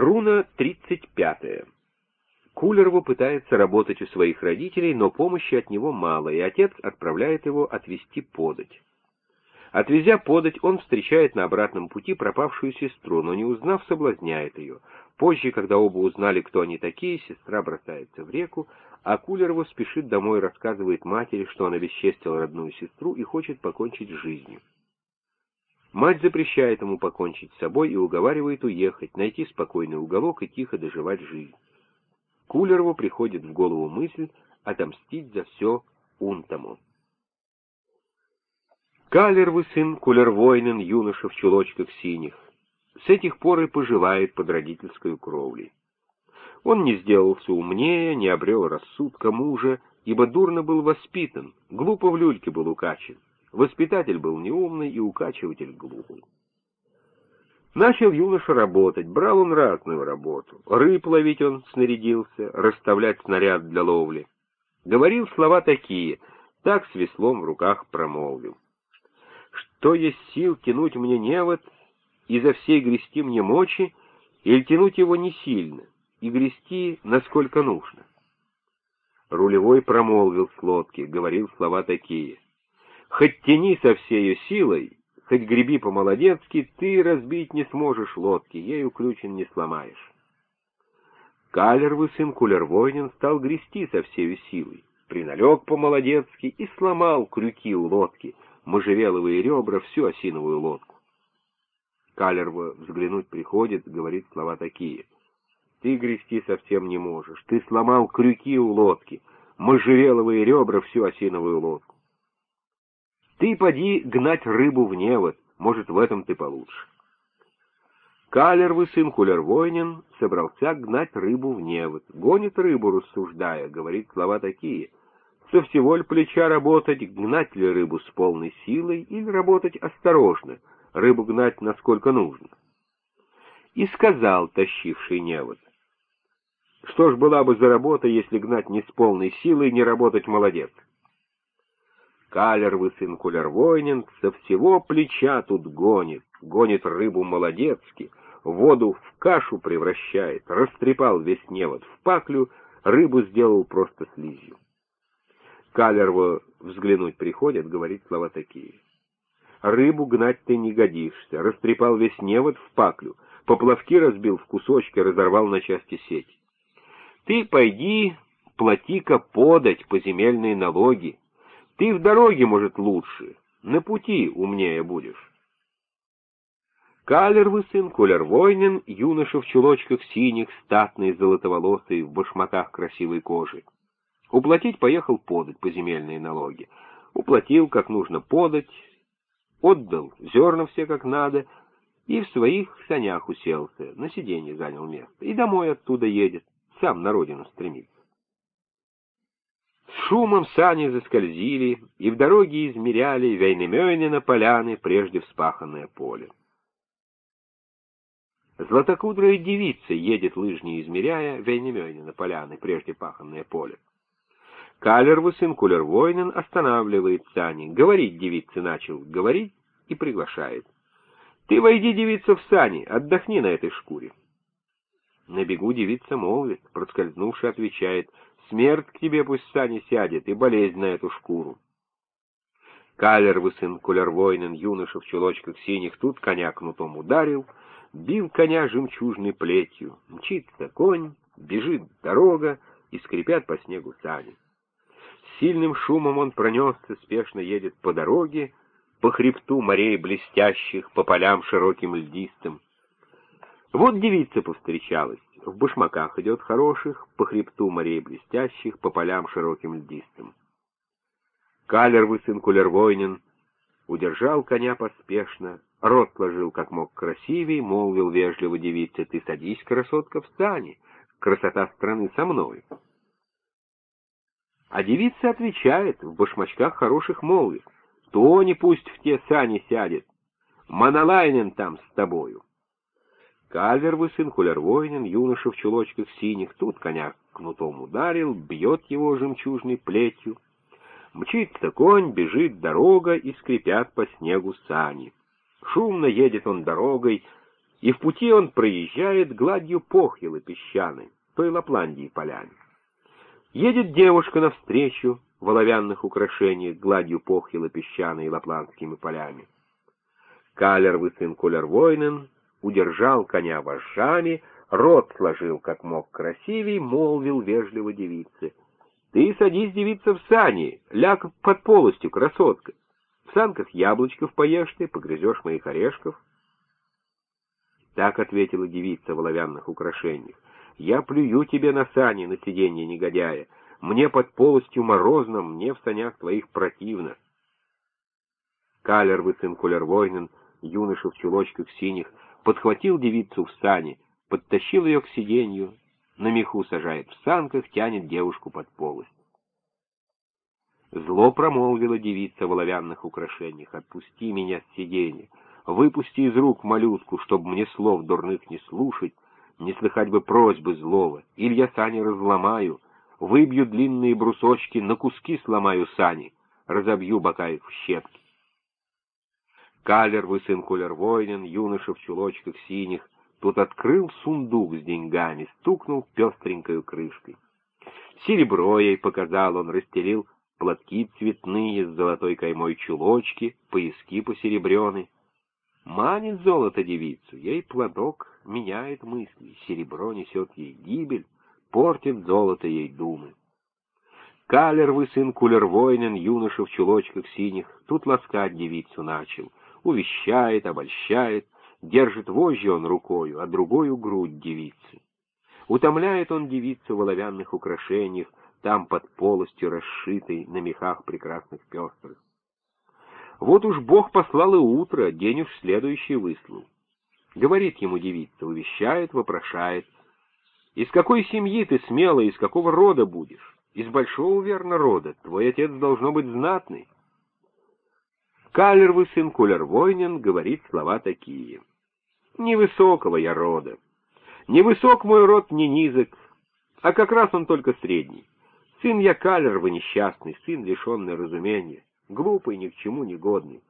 Руна 35. Кулерову пытается работать у своих родителей, но помощи от него мало, и отец отправляет его отвезти подать. Отвезя подать, он встречает на обратном пути пропавшую сестру, но не узнав, соблазняет ее. Позже, когда оба узнали, кто они такие, сестра бросается в реку, а Кулерову спешит домой рассказывает матери, что она бесчестила родную сестру и хочет покончить с жизнью. Мать запрещает ему покончить с собой и уговаривает уехать, найти спокойный уголок и тихо доживать жизнь. Кулерову приходит в голову мысль отомстить за все Унтому. Калервы сын Кулервойнен, юноша в чулочках синих, с этих пор и поживает под родительской кровлей. Он не сделался умнее, не обрел рассудка мужа, ибо дурно был воспитан, глупо в люльке был укачан. Воспитатель был неумный и укачиватель глупый. Начал юноша работать, брал он разную работу. Рыб ловить он снарядился, расставлять снаряд для ловли. Говорил слова такие, так с веслом в руках промолвил. Что есть сил тянуть мне невод, и за всей грести мне мочи, или тянуть его не сильно, и грести, насколько нужно. Рулевой промолвил с лодки, говорил слова такие — Хоть тяни со всею силой, хоть греби по-молодецки, ты разбить не сможешь лодки, ею ключен не сломаешь. Калервы сын Кулервойнин стал грести со всею силой, приналег по-молодецки и сломал крюки у лодки, можжевеловые ребра, всю осиновую лодку. Калерва взглянуть приходит, говорит слова такие. Ты грести совсем не можешь, ты сломал крюки у лодки, можжевеловые ребра, всю осиновую лодку. Ты поди гнать рыбу в невод, может, в этом ты получше. Калервый сын Кулервойнин собрался гнать рыбу в невод. Гонит рыбу, рассуждая, говорит слова такие. Со всего ль плеча работать, гнать ли рыбу с полной силой или работать осторожно, рыбу гнать насколько нужно. И сказал тащивший невод. Что ж была бы за работа, если гнать не с полной силой, не работать молодец? Калервы сын Кулервойнин со всего плеча тут гонит, гонит рыбу молодецки, воду в кашу превращает, растрепал весь невод в паклю, рыбу сделал просто слизью. Калерва взглянуть приходит, говорит слова такие. Рыбу гнать ты не годишься, растрепал весь невод в паклю, поплавки разбил в кусочки, разорвал на части сеть. Ты пойди, плати-ка подать по земельные налоги, ты в дороге, может, лучше, на пути умнее будешь. Калервы сын Колервойнин, юноша в чулочках синих, статный, золотоволосый, в башмаках красивой кожи. Уплатить поехал подать поземельные налоги. Уплатил, как нужно подать, отдал зерна все как надо, и в своих санях уселся, на сиденье занял место, и домой оттуда едет, сам на родину стремится шумом сани заскользили, и в дороге измеряли Вейнемёйнена поляны, прежде вспаханное поле. Златокудрая девица едет лыжни измеряя Вейнемёйнена поляны, прежде паханное поле. Калерву сын Кулервойнен останавливает сани. Говорить девица начал, говорить и приглашает. «Ты войди, девица, в сани, отдохни на этой шкуре». На бегу девица молвит, проскользнувши отвечает, Смерть к тебе пусть сани сядет, и болезнь на эту шкуру. Калервы сын Кулервойнен, юноша в чулочках синих, тут коня кнутом ударил, бил коня жемчужной плетью. Мчится конь, бежит дорога, и скрипят по снегу сани. С сильным шумом он пронесся, спешно едет по дороге, по хребту морей блестящих, по полям широким льдистым. Вот девица повстречалась, в башмаках идет хороших, по хребту морей блестящих, по полям широким льдистым. Калервы сын Кулервойнин удержал коня поспешно, рот сложил как мог красивей, молвил вежливо девице, «Ты садись, красотка, встань, красота страны со мной». А девица отвечает, в башмачках хороших молвит, «То пусть в те сани сядет, Монолайнен там с тобою». Кальвервы сын Хулервойнин, юноша в чулочках синих, тут коня кнутом ударил, бьет его жемчужной плетью. Мчится конь, бежит дорога, и скрипят по снегу сани. Шумно едет он дорогой, и в пути он проезжает гладью похилы песчаной, той Лапландии полями. Едет девушка навстречу в оловянных украшениях гладью похилы песчаной и лапландскими полями. Калервый сын Кулервойнен удержал коня вожжами, рот сложил как мог красивей, молвил вежливо девице. «Ты садись, девица, в сани, ляг под полостью, красотка. В санках яблочков поешь ты, погрызешь моих орешков». Так ответила девица в оловянных украшениях. «Я плюю тебе на сани, на сиденье негодяя. Мне под полостью морозно, мне в санях твоих противно». Калер, сын Кулервойнен, юноша в чулочках синих, подхватил девицу в сани, подтащил ее к сиденью, на меху сажает в санках, тянет девушку под полость. Зло промолвила девица в оловянных украшениях, «Отпусти меня с сиденья, выпусти из рук малютку, чтоб мне слов дурных не слушать, не слыхать бы просьбы злого, или я сани разломаю, выбью длинные брусочки, на куски сломаю сани, разобью бока их в щепки. Калер, вы сын Кулервойнен, юноша в чулочках синих, тут открыл сундук с деньгами, стукнул пестренькою крышкой. Серебро ей показал он, расстелил платки цветные с золотой каймой чулочки, пояски посеребрены. Манит золото девицу, ей платок меняет мысли, серебро несет ей гибель, портит золото ей думы. Калервый сын Кулервойнен, юноша в чулочках синих, тут ласкать девицу начал — увещает, обольщает, держит вожжи он рукою, а другую грудь девицы. Утомляет он девицу в оловянных украшениях, там под полостью расшитой на мехах прекрасных пестрых. Вот уж Бог послал и утро, день уж следующий выслал. Говорит ему девица, увещает, вопрошает. Из какой семьи ты смело, из какого рода будешь? Из большого, верно, рода. Твой отец должно быть знатный. Калервый сын Кулервойнен говорит слова такие. «Невысокого я рода. Невысок мой род, не низок, а как раз он только средний. Сын я Калервы несчастный, сын лишенный разумения, глупый, ни к чему не годный.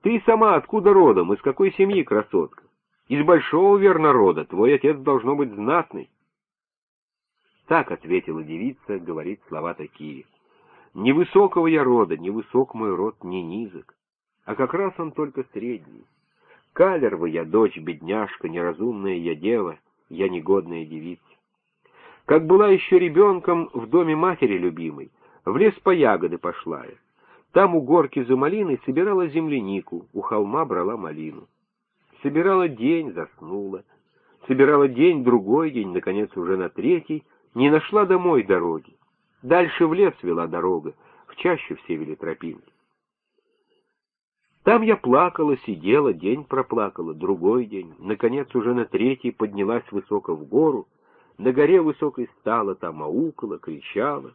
Ты сама откуда родом, из какой семьи, красотка? Из большого верно рода, твой отец должно быть знатный». Так ответила девица, говорит слова такие. «Невысокого я рода, невысок мой род, не низок а как раз он только средний. Калерва я, дочь, бедняжка, неразумная я дева, я негодная девица. Как была еще ребенком в доме матери любимой, в лес по ягоды пошла я. Там у горки за малиной собирала землянику, у холма брала малину. Собирала день, заснула. Собирала день, другой день, наконец уже на третий, не нашла домой дороги. Дальше в лес вела дорога, в чаще все вели тропинки. Там я плакала, сидела, день проплакала, другой день. Наконец, уже на третий поднялась высоко в гору. На горе высокой стала, там аукала, кричала.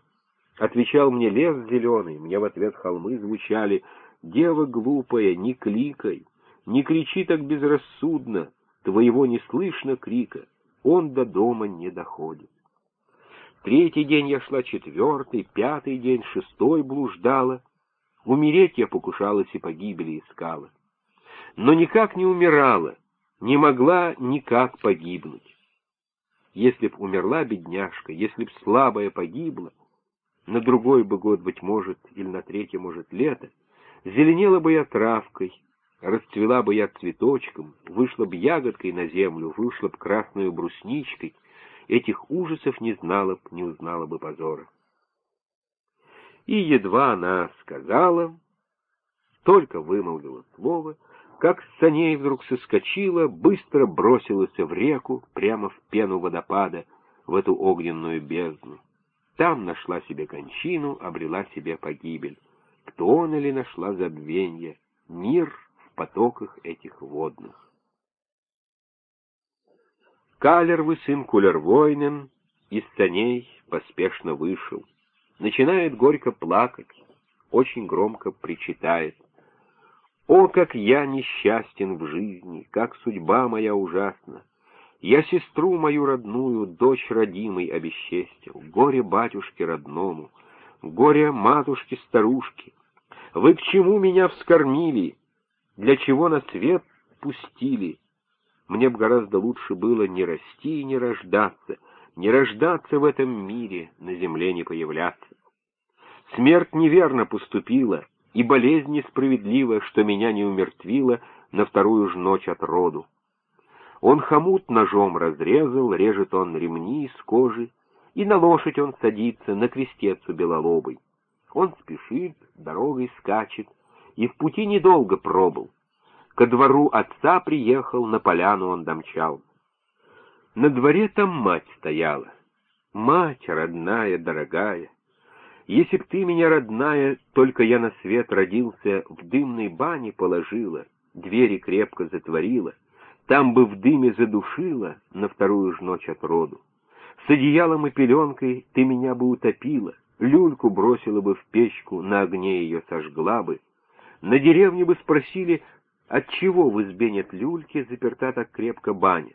Отвечал мне лес зеленый, мне в ответ холмы звучали. Дева глупая, не кликай, не кричи так безрассудно, твоего не слышно крика, он до дома не доходит. Третий день я шла, четвертый, пятый день, шестой блуждала, Умереть я покушалась и погибели искала. Но никак не умирала, не могла никак погибнуть. Если б умерла бедняжка, если б слабая погибла, на другой бы год, быть может, или на третий, может, лето, зеленела бы я травкой, расцвела бы я цветочком, вышла бы ягодкой на землю, вышла бы красную брусничкой, этих ужасов не знала б, не узнала бы позора. И едва она сказала, только вымолвила слово, как с саней вдруг соскочила, быстро бросилась в реку, прямо в пену водопада, в эту огненную бездну. Там нашла себе кончину, обрела себе погибель. Кто она ли нашла забвенье? Мир в потоках этих водных. Калервы сын Кулервойнен из саней поспешно вышел начинает горько плакать, очень громко причитает. «О, как я несчастен в жизни, как судьба моя ужасна! Я сестру мою родную, дочь родимой обесчестил, горе батюшке родному, горе матушке-старушке. Вы к чему меня вскормили? Для чего на свет пустили? Мне бы гораздо лучше было не расти и не рождаться, не рождаться в этом мире, на земле не появляться. Смерть неверно поступила, и болезнь несправедлива, что меня не умертвила на вторую ж ночь от роду. Он хомут ножом разрезал, режет он ремни из кожи, и на лошадь он садится, на крестец у белолобой. Он спешит, дорогой скачет, и в пути недолго пробыл. Ко двору отца приехал, на поляну он домчал. На дворе там мать стояла. Мать, родная, дорогая, если б ты меня, родная, только я на свет родился, в дымной бане положила, двери крепко затворила, там бы в дыме задушила на вторую ж ночь от роду. С одеялом и пеленкой ты меня бы утопила, люльку бросила бы в печку, на огне ее сожгла бы. На деревне бы спросили, отчего в избе нет люльки, заперта так крепко баня.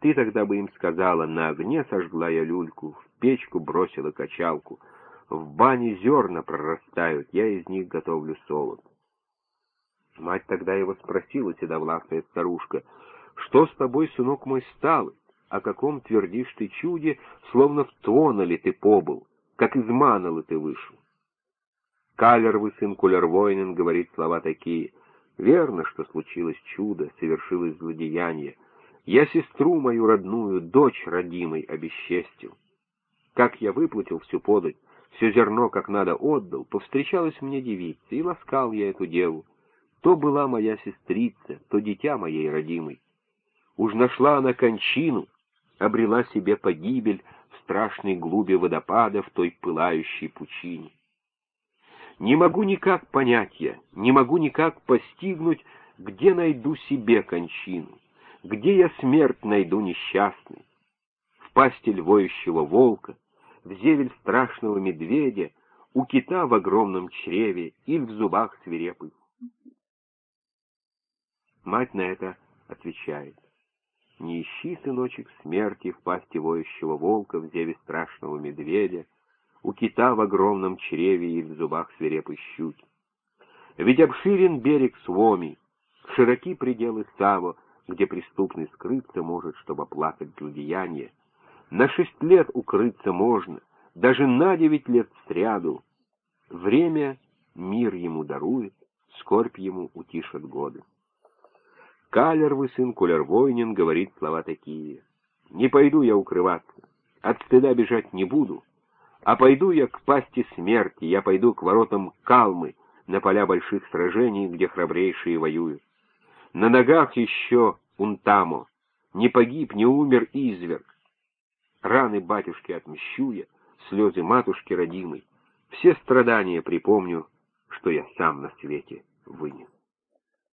Ты тогда бы им сказала, на огне сожгла я люльку, в печку бросила качалку — в бане зерна прорастают, я из них готовлю солод. Мать тогда его спросила, седовласая старушка, «Что с тобой, сынок мой, стало? О каком твердишь ты чуде, словно в тоннеле ты побыл, как из манолы ты вышел?» Калервы, сын Кулервойнен, говорит слова такие, «Верно, что случилось чудо, совершилось злодеяние. Я сестру мою родную, дочь родимой, обесчестил. Как я выплатил всю подать, все зерно как надо отдал, повстречалась мне девица, и ласкал я эту деву. То была моя сестрица, то дитя моей родимой. Уж нашла она кончину, обрела себе погибель в страшной глуби водопада в той пылающей пучине. Не могу никак понять я, не могу никак постигнуть, где найду себе кончину, где я смерть найду несчастный. В пасти львоющего волка, в зевель страшного медведя, у кита в огромном чреве или в зубах свирепых. Мать на это отвечает. Не ищи, сыночек, смерти в пасти воющего волка, в зеве страшного медведя, у кита в огромном чреве и в зубах свирепой щуки. Ведь обширен берег Своми, широки пределы Саво, где преступный скрыться может, чтобы оплакать злодеяние, на шесть лет укрыться можно, даже на девять лет сряду. Время мир ему дарует, скорбь ему утишат годы. Калервый сын Кулервойнин говорит слова такие. «Не пойду я укрываться, от стыда бежать не буду, а пойду я к пасти смерти, я пойду к воротам Калмы, на поля больших сражений, где храбрейшие воюют. На ногах еще Унтамо, не погиб, не умер изверг, Раны батюшки отмщу я, слезы матушки родимой. Все страдания припомню, что я сам на свете вынес.